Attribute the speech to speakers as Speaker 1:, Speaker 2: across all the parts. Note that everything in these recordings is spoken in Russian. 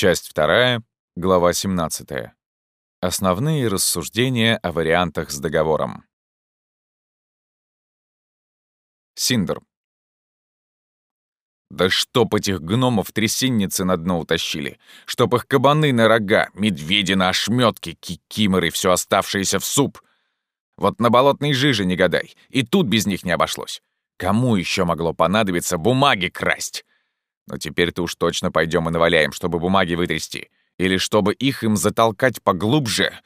Speaker 1: Часть вторая, глава 17. Основные рассуждения о вариантах с договором. Синдер. Да чтоб этих гномов трясинницы на дно утащили, чтоб их кабаны на рога, медведи на ошметки, кикиморы, все оставшееся в суп. Вот на болотной жиже не гадай, и тут без них не обошлось. Кому еще могло понадобиться бумаги красть? Но теперь-то уж точно пойдем и наваляем, чтобы бумаги вытрясти. Или чтобы их им затолкать поглубже.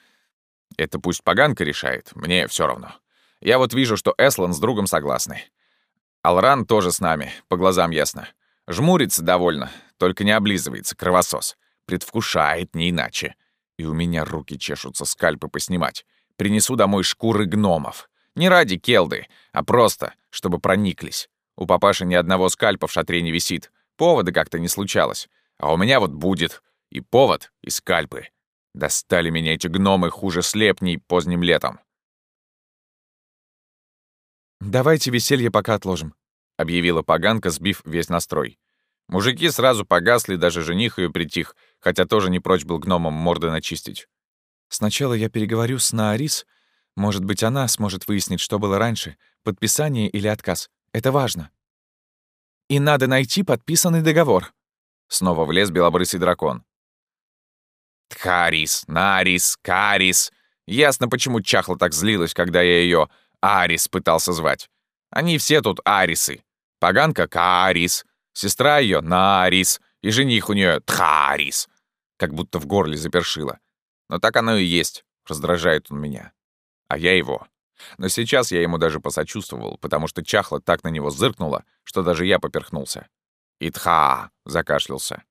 Speaker 1: Это пусть поганка решает, мне все равно. Я вот вижу, что Эслан с другом согласны. Алран тоже с нами, по глазам ясно. Жмурится довольно, только не облизывается, кровосос. Предвкушает не иначе. И у меня руки чешутся скальпы поснимать. Принесу домой шкуры гномов. Не ради келды, а просто, чтобы прониклись. У папаши ни одного скальпа в шатре не висит. Повода как-то не случалось. А у меня вот будет. И повод, и скальпы. Достали меня эти гномы хуже слепней поздним летом.
Speaker 2: «Давайте веселье пока отложим», — объявила поганка, сбив весь настрой.
Speaker 1: Мужики сразу погасли, даже жених ее притих, хотя тоже не прочь был гномам морды начистить.
Speaker 2: «Сначала я переговорю с Наарис. Может быть, она сможет выяснить, что было раньше, подписание или отказ. Это важно. И надо найти подписанный договор».
Speaker 1: Снова влез белобрысый дракон. Тхарис, Нарис, Карис. Ясно, почему Чахла так злилась, когда я ее Арис пытался звать. Они все тут Арисы. Поганка — Каарис, сестра ее — Нарис, и жених у нее Тхарис. Как будто в горле запершило. Но так оно и есть. Раздражает он меня. А я его. Но сейчас я ему даже посочувствовал, потому что Чахла так на него зыркнула, что даже я поперхнулся. «Итха!» — закашлялся.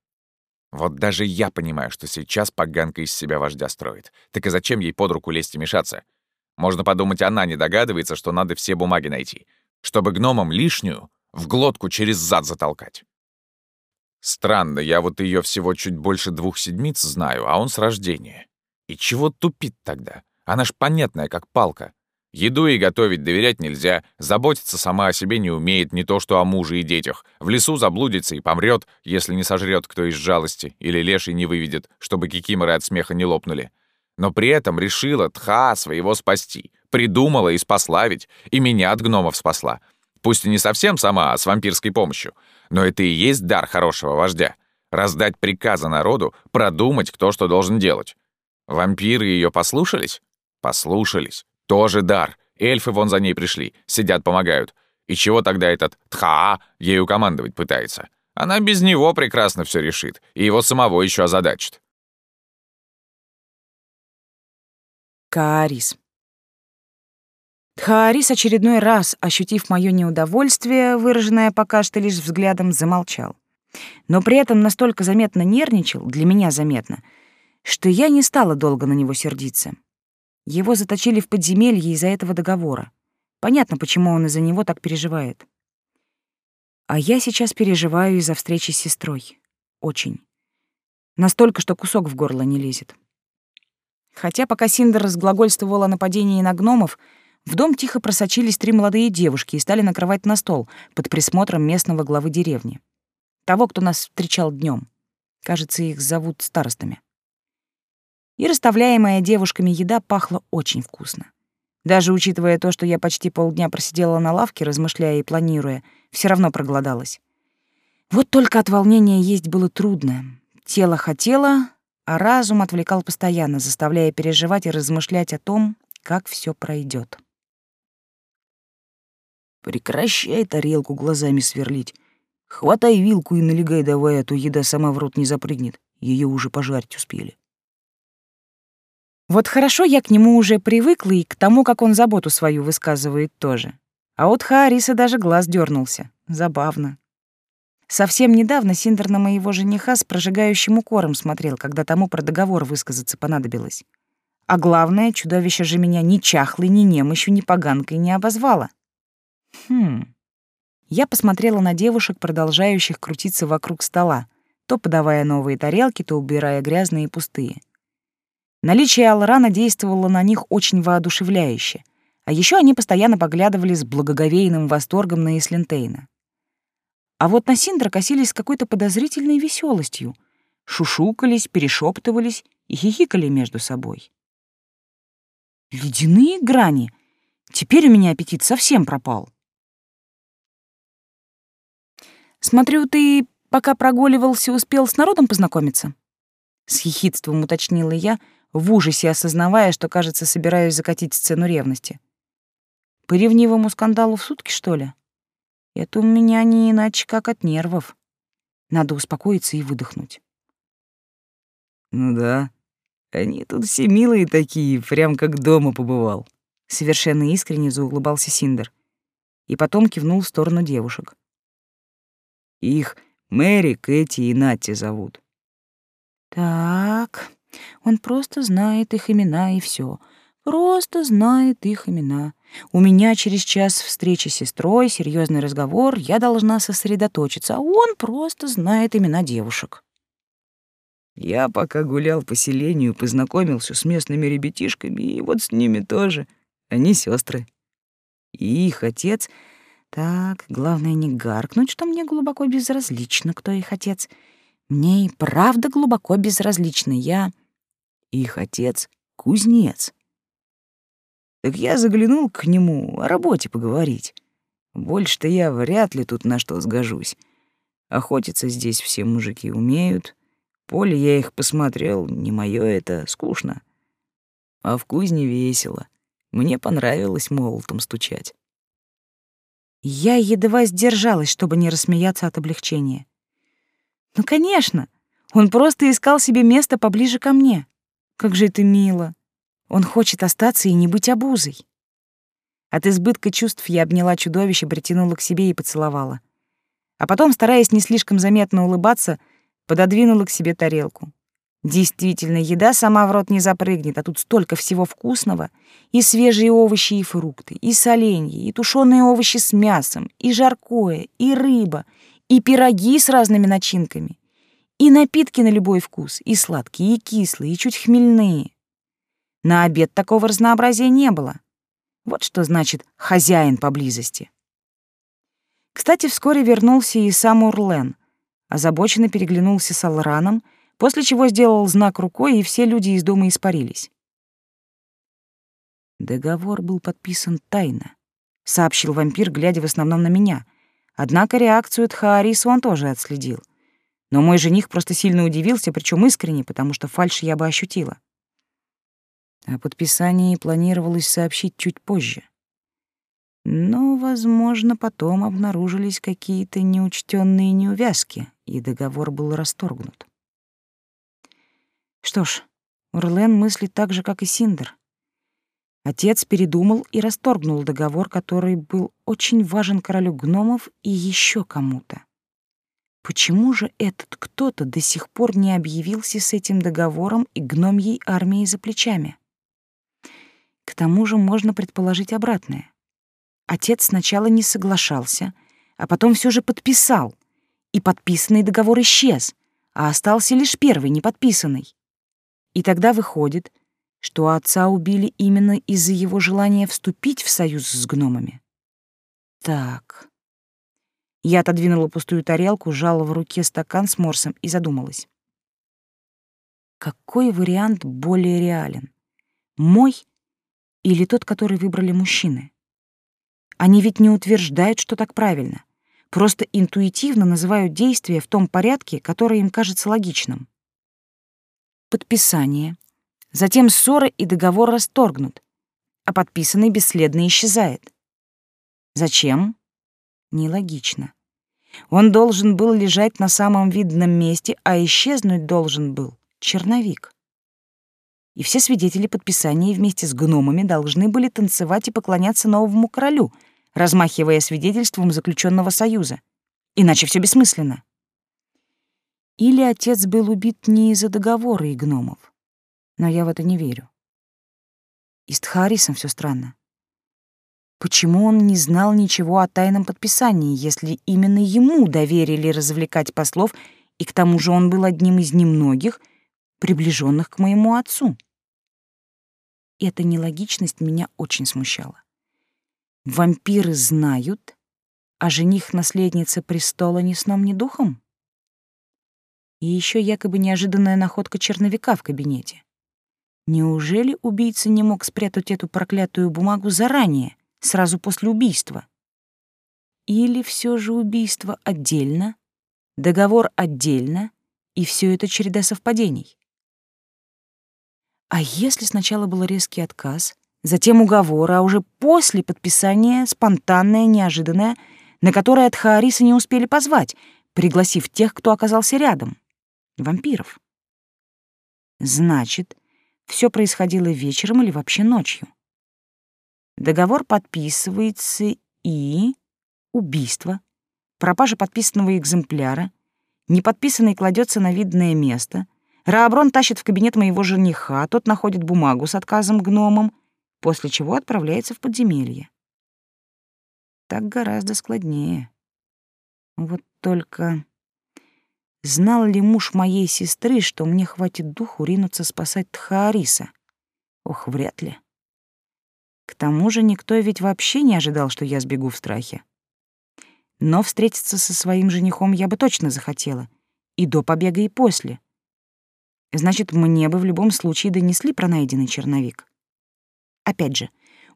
Speaker 1: Вот даже я понимаю, что сейчас поганка из себя вождя строит. Так и зачем ей под руку лезть и мешаться? Можно подумать, она не догадывается, что надо все бумаги найти, чтобы гномам лишнюю в глотку через зад затолкать. Странно, я вот ее всего чуть больше двух седмиц знаю, а он с рождения. И чего тупит тогда? Она ж понятная, как палка. Еду и готовить доверять нельзя, заботиться сама о себе не умеет, не то что о муже и детях. В лесу заблудится и помрет, если не сожрет кто из жалости, или леший не выведет, чтобы кикиморы от смеха не лопнули но при этом решила Тха своего спасти, придумала и спасла ведь, и меня от гномов спасла. Пусть и не совсем сама, а с вампирской помощью. Но это и есть дар хорошего вождя. Раздать приказы народу, продумать, кто что должен делать. Вампиры ее послушались? Послушались. Тоже дар. Эльфы вон за ней пришли, сидят, помогают. И чего тогда этот Тха ею командовать пытается? Она без него прекрасно все решит, и его самого еще озадачит.
Speaker 3: Каарис. Хаарис очередной раз, ощутив мое неудовольствие, выраженное пока что лишь взглядом, замолчал. Но при этом настолько заметно нервничал, для меня заметно, что я не стала долго на него сердиться. Его заточили в подземелье из-за этого договора. Понятно, почему он из-за него так переживает. А я сейчас переживаю из-за встречи с сестрой. Очень. Настолько, что кусок в горло не лезет. Хотя пока Синдер разглагольствовал о нападении на гномов, в дом тихо просочились три молодые девушки и стали накрывать на стол под присмотром местного главы деревни. Того, кто нас встречал днем. Кажется, их зовут старостами. И расставляемая девушками еда пахла очень вкусно. Даже учитывая то, что я почти полдня просидела на лавке, размышляя и планируя, все равно проголодалась. Вот только от волнения есть было трудно. Тело хотело, а разум отвлекал постоянно, заставляя переживать и размышлять о том, как все пройдет.
Speaker 4: «Прекращай тарелку глазами сверлить. Хватай вилку и налегай давай, а то еда сама в рот не запрыгнет. Ее уже пожарить успели».
Speaker 3: Вот хорошо я к нему уже привыкла и к тому, как он заботу свою высказывает тоже. А вот Хаариса даже глаз дернулся. Забавно. Совсем недавно Синдер на моего жениха с прожигающим укором смотрел, когда тому про договор высказаться понадобилось. А главное, чудовище же меня ни чахлой, ни немощью, ни поганкой не обозвало. Хм. Я посмотрела на девушек, продолжающих крутиться вокруг стола, то подавая новые тарелки, то убирая грязные и пустые. Наличие Алрана действовало на них очень воодушевляюще, а еще они постоянно поглядывали с благоговейным восторгом на Ислентейна. А вот на Синдра косились с какой-то подозрительной веселостью. шушукались, перешептывались и хихикали между собой. Ледяные грани. Теперь у меня аппетит совсем пропал. Смотрю, ты, пока прогуливался, успел с народом познакомиться? С хихидством уточнила я, в ужасе осознавая, что, кажется, собираюсь закатить сцену ревности. По ревнивому скандалу в сутки, что ли? Это у меня не иначе, как от нервов. Надо успокоиться и выдохнуть.
Speaker 4: Ну да, они тут все милые такие, прям как дома побывал.
Speaker 3: Совершенно искренне заулыбался Синдер. И потом кивнул в сторону девушек.
Speaker 4: Их Мэри, Кэти и Натти зовут.
Speaker 3: Так, он просто знает их имена и все. Просто знает их имена. У меня через час встреча с сестрой, серьезный разговор, я должна сосредоточиться, а он просто знает имена девушек.
Speaker 4: Я пока гулял по селению, познакомился с местными ребятишками, и вот с ними тоже. Они сестры. И их отец...
Speaker 3: Так, главное не гаркнуть, что мне глубоко безразлично, кто их отец. Мне и правда глубоко безразлично. Я...
Speaker 4: Их отец — кузнец. Так я заглянул к нему о работе поговорить. Больше-то я вряд ли тут на что сгожусь. Охотиться здесь все мужики умеют. Поле я их посмотрел, не моё это, скучно. А в кузне весело. Мне понравилось молотом стучать.
Speaker 3: Я едва сдержалась, чтобы не рассмеяться от облегчения. Ну, конечно, он просто искал себе место поближе ко мне. Как же это мило. Он хочет остаться и не быть обузой. От избытка чувств я обняла чудовище, притянула к себе и поцеловала. А потом, стараясь не слишком заметно улыбаться, пододвинула к себе тарелку. Действительно, еда сама в рот не запрыгнет, а тут столько всего вкусного. И свежие овощи и фрукты, и соленья, и тушеные овощи с мясом, и жаркое, и рыба, и пироги с разными начинками, и напитки на любой вкус, и сладкие, и кислые, и чуть хмельные. На обед такого разнообразия не было. Вот что значит «хозяин поблизости». Кстати, вскоре вернулся и сам Урлен. Озабоченно переглянулся с Алраном, после чего сделал знак рукой, и все люди из дома испарились. «Договор был подписан тайно», — сообщил вампир, глядя в основном на меня. Однако реакцию Тхаарису он тоже отследил. Но мой жених просто сильно удивился, причем искренне, потому что фальшь я бы ощутила. О подписании планировалось сообщить чуть позже. Но, возможно, потом обнаружились какие-то неучтенные неувязки, и договор был расторгнут. Что ж, Урлен мыслит так же, как и Синдер. Отец передумал и расторгнул договор, который был очень важен королю гномов и еще кому-то. Почему же этот кто-то до сих пор не объявился с этим договором и гномьей армией за плечами? К тому же можно предположить обратное. Отец сначала не соглашался, а потом все же подписал, и подписанный договор исчез, а остался лишь первый, неподписанный. И тогда выходит, что отца убили именно из-за его желания вступить в союз с гномами. Так. Я отодвинула пустую тарелку, сжала в руке стакан с морсом и задумалась. Какой вариант более реален? Мой или тот, который выбрали мужчины. Они ведь не утверждают, что так правильно, просто интуитивно называют действия в том порядке, который им кажется логичным. Подписание, затем ссора и договор расторгнут, а подписанный бесследно исчезает. Зачем? Нелогично. Он должен был лежать на самом видном месте, а исчезнуть должен был черновик и все свидетели подписания вместе с гномами должны были танцевать и поклоняться новому королю, размахивая свидетельством заключенного союза. Иначе все бессмысленно. Или отец был убит не из-за договора и гномов. Но я в это не верю. И с Тхарисом все странно. Почему он не знал ничего о тайном подписании, если именно ему доверили развлекать послов, и к тому же он был одним из немногих — приближенных к моему отцу. Эта нелогичность меня очень смущала. Вампиры знают, а жених наследницы престола ни сном, ни духом? И еще якобы неожиданная находка черновика в кабинете. Неужели убийца не мог спрятать эту проклятую бумагу заранее, сразу после убийства? Или все же убийство отдельно, договор отдельно, и все это череда совпадений? А если сначала был резкий отказ, затем уговор, а уже после подписания спонтанное, неожиданное, на которое от Хаариса не успели позвать, пригласив тех, кто оказался рядом? Вампиров. Значит, все происходило вечером или вообще ночью. Договор подписывается и... Убийство, пропажа подписанного экземпляра, неподписанный кладется на видное место, Рааброн тащит в кабинет моего жениха, тот находит бумагу с отказом гномом, после чего отправляется в подземелье. Так гораздо складнее. Вот только... Знал ли муж моей сестры, что мне хватит духу ринуться спасать Тхаариса? Ох, вряд ли. К тому же никто ведь вообще не ожидал, что я сбегу в страхе. Но встретиться со своим женихом я бы точно захотела. И до побега, и после. Значит, мне бы в любом случае донесли про найденный черновик. Опять же,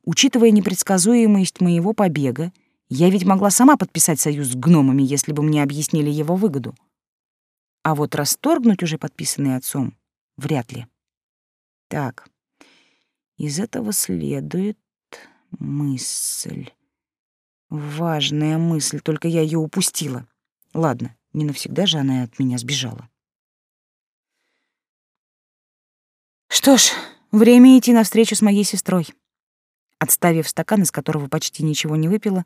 Speaker 3: учитывая непредсказуемость моего побега, я ведь могла сама подписать союз с гномами, если бы мне объяснили его выгоду. А вот расторгнуть уже подписанный отцом вряд ли. Так, из этого следует мысль. Важная мысль, только я ее упустила. Ладно, не навсегда же она от меня сбежала. Что ж, время идти навстречу с моей сестрой. Отставив стакан, из которого почти ничего не выпила,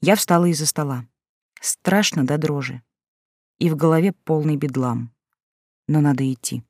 Speaker 3: я встала из-за стола. Страшно до дрожи и в голове полный бедлам. Но надо идти.